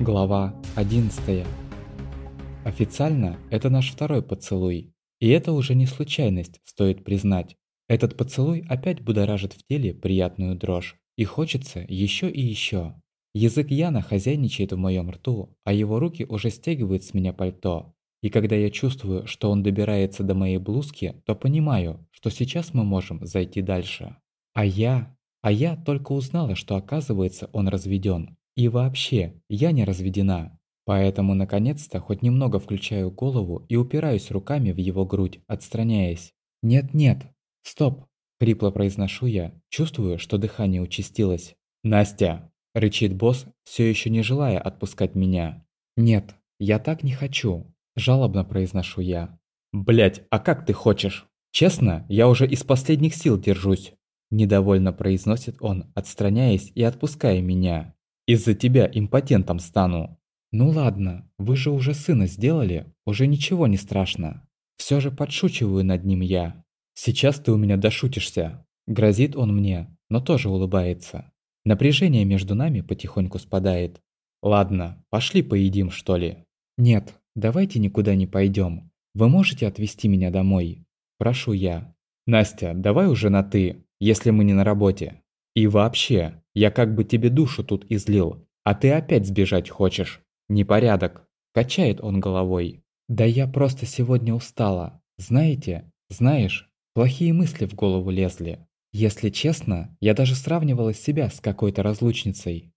Глава 11. Официально это наш второй поцелуй. И это уже не случайность, стоит признать. Этот поцелуй опять будоражит в теле приятную дрожь. И хочется еще и еще. Язык Яна хозяйничает в моем рту, а его руки уже стягивают с меня пальто. И когда я чувствую, что он добирается до моей блузки, то понимаю, что сейчас мы можем зайти дальше. А я... А я только узнала, что оказывается он разведен. И вообще, я не разведена. Поэтому, наконец-то, хоть немного включаю голову и упираюсь руками в его грудь, отстраняясь. «Нет-нет, стоп!» – хрипло произношу я, чувствую, что дыхание участилось. «Настя!» – рычит босс, все еще не желая отпускать меня. «Нет, я так не хочу!» – жалобно произношу я. Блять, а как ты хочешь? Честно, я уже из последних сил держусь!» Недовольно произносит он, отстраняясь и отпуская меня. Из-за тебя импотентом стану. Ну ладно, вы же уже сына сделали, уже ничего не страшно. Все же подшучиваю над ним я. Сейчас ты у меня дошутишься. Грозит он мне, но тоже улыбается. Напряжение между нами потихоньку спадает. Ладно, пошли поедим, что ли? Нет, давайте никуда не пойдем. Вы можете отвезти меня домой? Прошу я. Настя, давай уже на «ты», если мы не на работе. И вообще, я как бы тебе душу тут излил, а ты опять сбежать хочешь. Непорядок. Качает он головой. Да я просто сегодня устала. Знаете, знаешь, плохие мысли в голову лезли. Если честно, я даже сравнивала себя с какой-то разлучницей.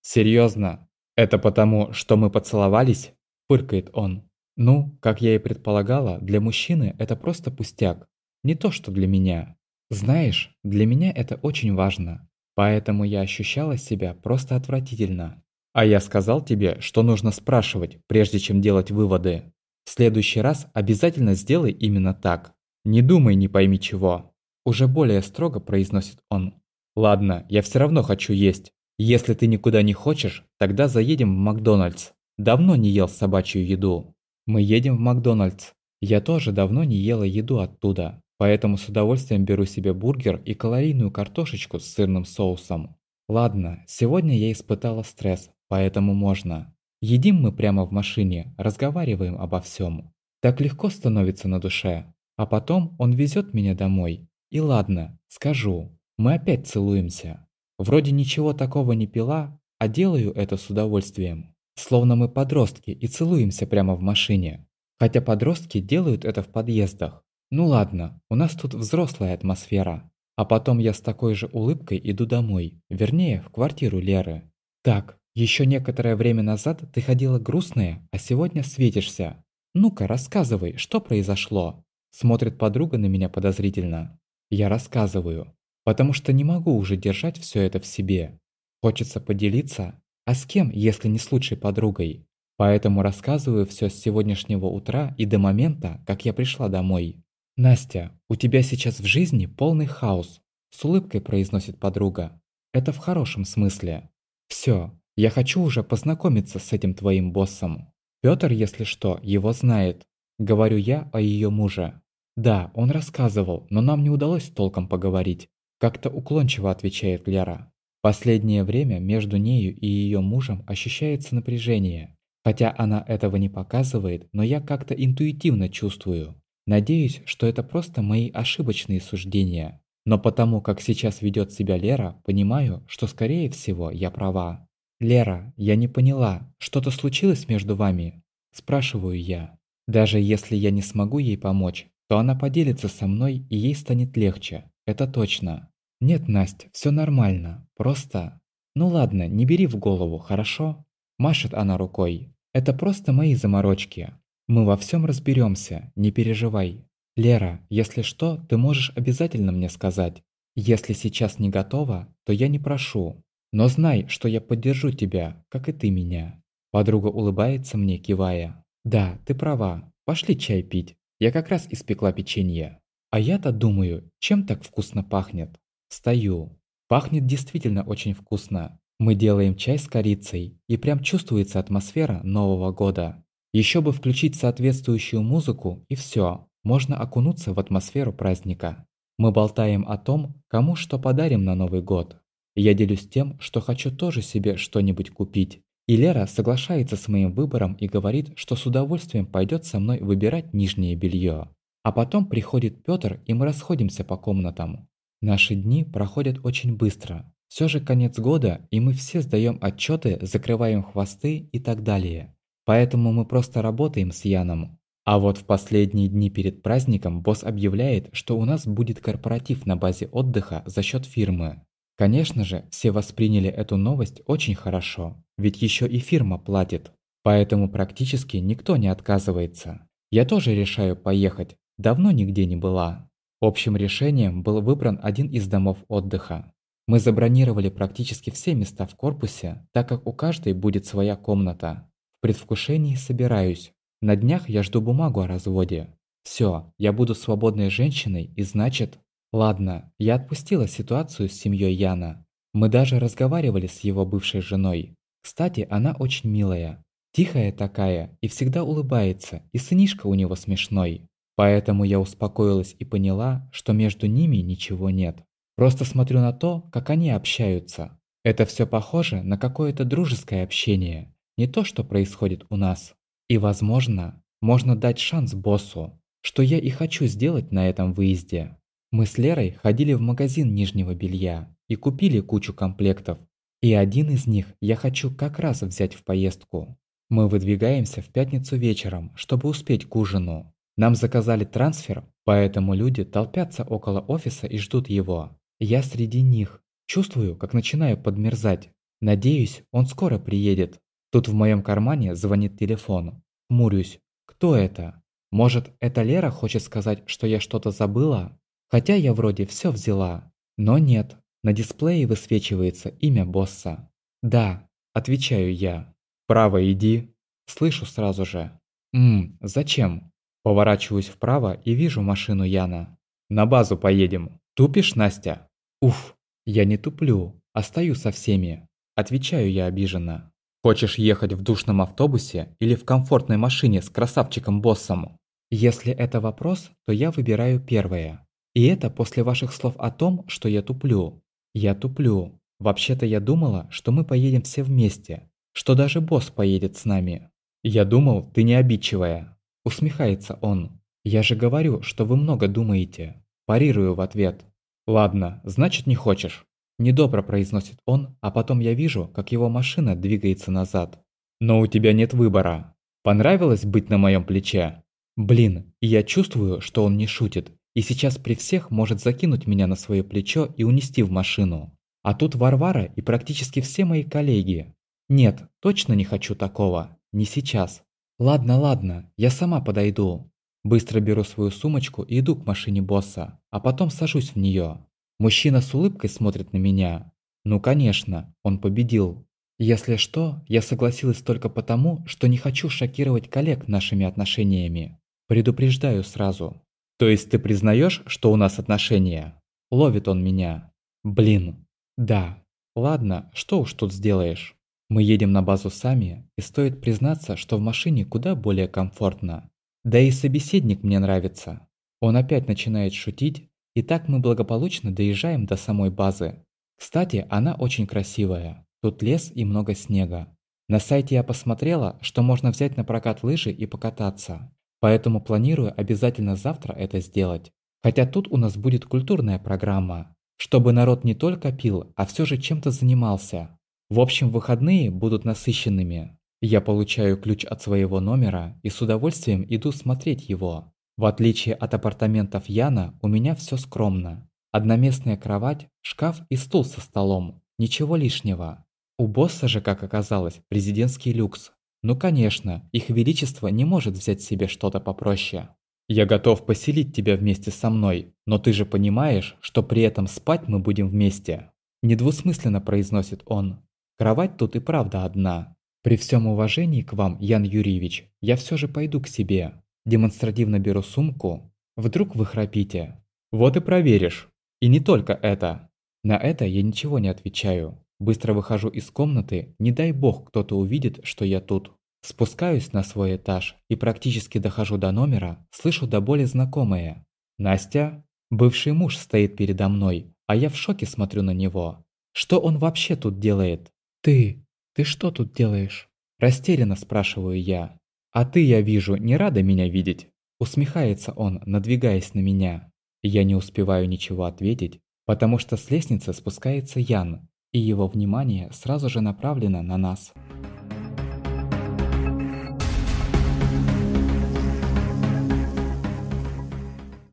Серьезно? Это потому, что мы поцеловались? Фыркает он. Ну, как я и предполагала, для мужчины это просто пустяк. Не то, что для меня. Знаешь, для меня это очень важно. Поэтому я ощущала себя просто отвратительно. А я сказал тебе, что нужно спрашивать, прежде чем делать выводы. В следующий раз обязательно сделай именно так. Не думай не пойми чего. Уже более строго произносит он. Ладно, я все равно хочу есть. Если ты никуда не хочешь, тогда заедем в Макдональдс. Давно не ел собачью еду. Мы едем в Макдональдс. Я тоже давно не ела еду оттуда. Поэтому с удовольствием беру себе бургер и калорийную картошечку с сырным соусом. Ладно, сегодня я испытала стресс, поэтому можно. Едим мы прямо в машине, разговариваем обо всем. Так легко становится на душе. А потом он везет меня домой. И ладно, скажу, мы опять целуемся. Вроде ничего такого не пила, а делаю это с удовольствием. Словно мы подростки и целуемся прямо в машине. Хотя подростки делают это в подъездах. Ну ладно, у нас тут взрослая атмосфера. А потом я с такой же улыбкой иду домой, вернее, в квартиру Леры. Так, еще некоторое время назад ты ходила грустная, а сегодня светишься. Ну-ка, рассказывай, что произошло? Смотрит подруга на меня подозрительно. Я рассказываю, потому что не могу уже держать все это в себе. Хочется поделиться, а с кем, если не с лучшей подругой? Поэтому рассказываю все с сегодняшнего утра и до момента, как я пришла домой. «Настя, у тебя сейчас в жизни полный хаос», – с улыбкой произносит подруга. «Это в хорошем смысле. Все, я хочу уже познакомиться с этим твоим боссом. Пётр, если что, его знает. Говорю я о ее муже. Да, он рассказывал, но нам не удалось толком поговорить. Как-то уклончиво отвечает Лера. Последнее время между нею и ее мужем ощущается напряжение. Хотя она этого не показывает, но я как-то интуитивно чувствую. Надеюсь, что это просто мои ошибочные суждения. Но потому, как сейчас ведет себя Лера, понимаю, что скорее всего я права. «Лера, я не поняла, что-то случилось между вами?» Спрашиваю я. Даже если я не смогу ей помочь, то она поделится со мной и ей станет легче. Это точно. Нет, Настя, все нормально. Просто... Ну ладно, не бери в голову, хорошо? Машет она рукой. Это просто мои заморочки. Мы во всем разберемся, не переживай. Лера, если что, ты можешь обязательно мне сказать. Если сейчас не готова, то я не прошу. Но знай, что я поддержу тебя, как и ты меня. Подруга улыбается мне, кивая. Да, ты права. Пошли чай пить. Я как раз испекла печенье. А я-то думаю, чем так вкусно пахнет? Стою. Пахнет действительно очень вкусно. Мы делаем чай с корицей, и прям чувствуется атмосфера Нового года. Еще бы включить соответствующую музыку, и все, можно окунуться в атмосферу праздника. Мы болтаем о том, кому что подарим на Новый год. Я делюсь тем, что хочу тоже себе что-нибудь купить. И Лера соглашается с моим выбором и говорит, что с удовольствием пойдет со мной выбирать нижнее белье. А потом приходит Пётр, и мы расходимся по комнатам. Наши дни проходят очень быстро. Все же конец года, и мы все сдаем отчеты, закрываем хвосты и так далее. Поэтому мы просто работаем с Яном. А вот в последние дни перед праздником босс объявляет, что у нас будет корпоратив на базе отдыха за счет фирмы. Конечно же, все восприняли эту новость очень хорошо, ведь еще и фирма платит. Поэтому практически никто не отказывается. Я тоже решаю поехать, давно нигде не была. Общим решением был выбран один из домов отдыха. Мы забронировали практически все места в корпусе, так как у каждой будет своя комната. Предвкушении собираюсь, на днях я жду бумагу о разводе. Все, я буду свободной женщиной и значит... Ладно, я отпустила ситуацию с семьей Яна. Мы даже разговаривали с его бывшей женой. Кстати, она очень милая. Тихая такая и всегда улыбается, и сынишка у него смешной. Поэтому я успокоилась и поняла, что между ними ничего нет. Просто смотрю на то, как они общаются. Это все похоже на какое-то дружеское общение, не то, что происходит у нас. И, возможно, можно дать шанс боссу, что я и хочу сделать на этом выезде. Мы с Лерой ходили в магазин нижнего белья и купили кучу комплектов. И один из них я хочу как раз взять в поездку. Мы выдвигаемся в пятницу вечером, чтобы успеть к ужину. Нам заказали трансфер, поэтому люди толпятся около офиса и ждут его. Я среди них. Чувствую, как начинаю подмерзать. Надеюсь, он скоро приедет. Тут в моем кармане звонит телефон. Хмурюсь. Кто это? Может, это Лера хочет сказать, что я что-то забыла? Хотя я вроде все взяла. Но нет. На дисплее высвечивается имя босса. «Да», – отвечаю я. «Право иди». Слышу сразу же. «Ммм, зачем?» Поворачиваюсь вправо и вижу машину Яна. «На базу поедем. Тупишь, Настя?» «Уф, я не туплю, стою со всеми». Отвечаю я обиженно. Хочешь ехать в душном автобусе или в комфортной машине с красавчиком-боссом? Если это вопрос, то я выбираю первое. И это после ваших слов о том, что я туплю. Я туплю. Вообще-то я думала, что мы поедем все вместе, что даже босс поедет с нами. Я думал, ты не обидчивая. Усмехается он. Я же говорю, что вы много думаете. Парирую в ответ. Ладно, значит не хочешь. Недобро произносит он, а потом я вижу, как его машина двигается назад. Но у тебя нет выбора. Понравилось быть на моем плече? Блин, и я чувствую, что он не шутит, и сейчас при всех может закинуть меня на свое плечо и унести в машину. А тут Варвара и практически все мои коллеги. Нет, точно не хочу такого. Не сейчас. Ладно, ладно, я сама подойду. Быстро беру свою сумочку и иду к машине босса, а потом сажусь в нее. Мужчина с улыбкой смотрит на меня. Ну конечно, он победил. Если что, я согласилась только потому, что не хочу шокировать коллег нашими отношениями. Предупреждаю сразу. То есть ты признаешь, что у нас отношения? Ловит он меня. Блин. Да. Ладно, что уж тут сделаешь. Мы едем на базу сами, и стоит признаться, что в машине куда более комфортно. Да и собеседник мне нравится. Он опять начинает шутить, и так мы благополучно доезжаем до самой базы. Кстати, она очень красивая. Тут лес и много снега. На сайте я посмотрела, что можно взять на прокат лыжи и покататься. Поэтому планирую обязательно завтра это сделать. Хотя тут у нас будет культурная программа. Чтобы народ не только пил, а все же чем-то занимался. В общем, выходные будут насыщенными. Я получаю ключ от своего номера и с удовольствием иду смотреть его. В отличие от апартаментов Яна, у меня все скромно. Одноместная кровать, шкаф и стул со столом. Ничего лишнего. У босса же, как оказалось, президентский люкс. Ну конечно, их величество не может взять себе что-то попроще. Я готов поселить тебя вместе со мной, но ты же понимаешь, что при этом спать мы будем вместе. Недвусмысленно произносит он. Кровать тут и правда одна. При всем уважении к вам, Ян Юрьевич, я все же пойду к себе. Демонстративно беру сумку. Вдруг вы храпите. Вот и проверишь. И не только это. На это я ничего не отвечаю. Быстро выхожу из комнаты, не дай бог кто-то увидит, что я тут. Спускаюсь на свой этаж и практически дохожу до номера, слышу до боли знакомое. Настя? Бывший муж стоит передо мной, а я в шоке смотрю на него. Что он вообще тут делает? Ты, «Ты что тут делаешь?» Растерянно спрашиваю я. «А ты, я вижу, не рада меня видеть?» Усмехается он, надвигаясь на меня. Я не успеваю ничего ответить, потому что с лестницы спускается Ян, и его внимание сразу же направлено на нас.